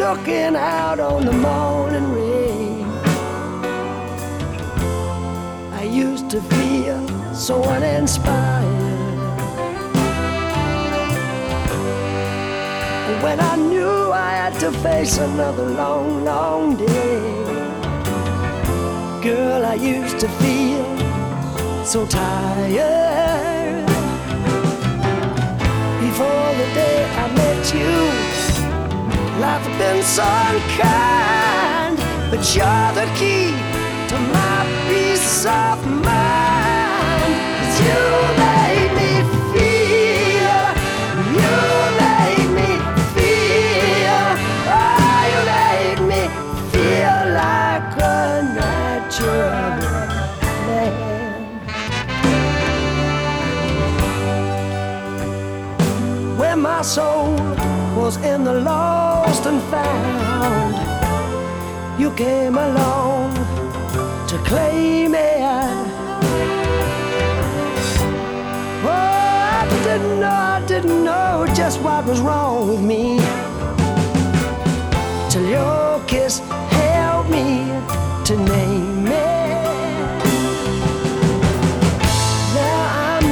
looking out on the morning rain. I used to feel so uninspired. When I knew I had to face another long, long day. Girl, I used to feel so tired. Before the day I had been so unkind. But you're the key to my peace of mind. you made me feel, you made me feel, oh, you made me feel like a natural man. My soul was in the lost and found, you came along to claim it. Oh, I didn't know, I didn't know just what was wrong with me. Till your kiss helped me to name it. Now I'm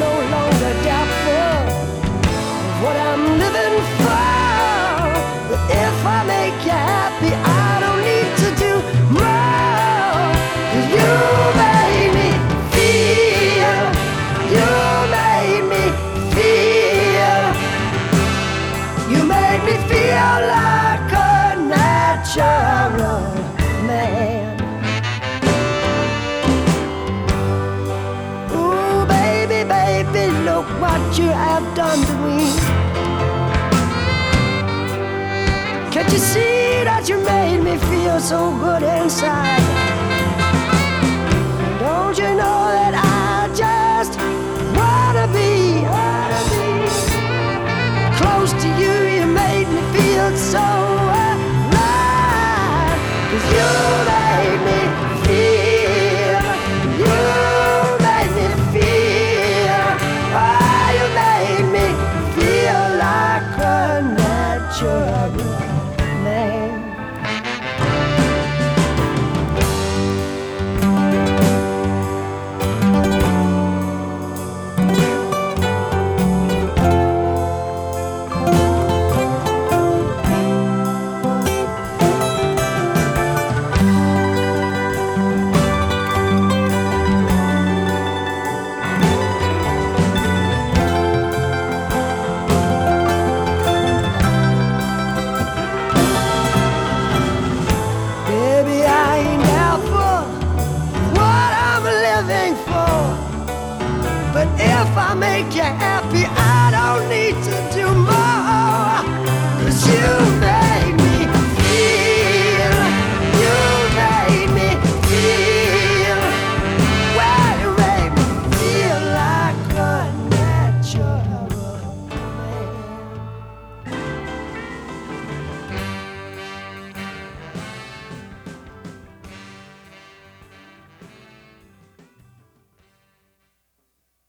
done to me. Can't you see that you made me feel so good inside? if I make you happy, I don't need to do more. Cause you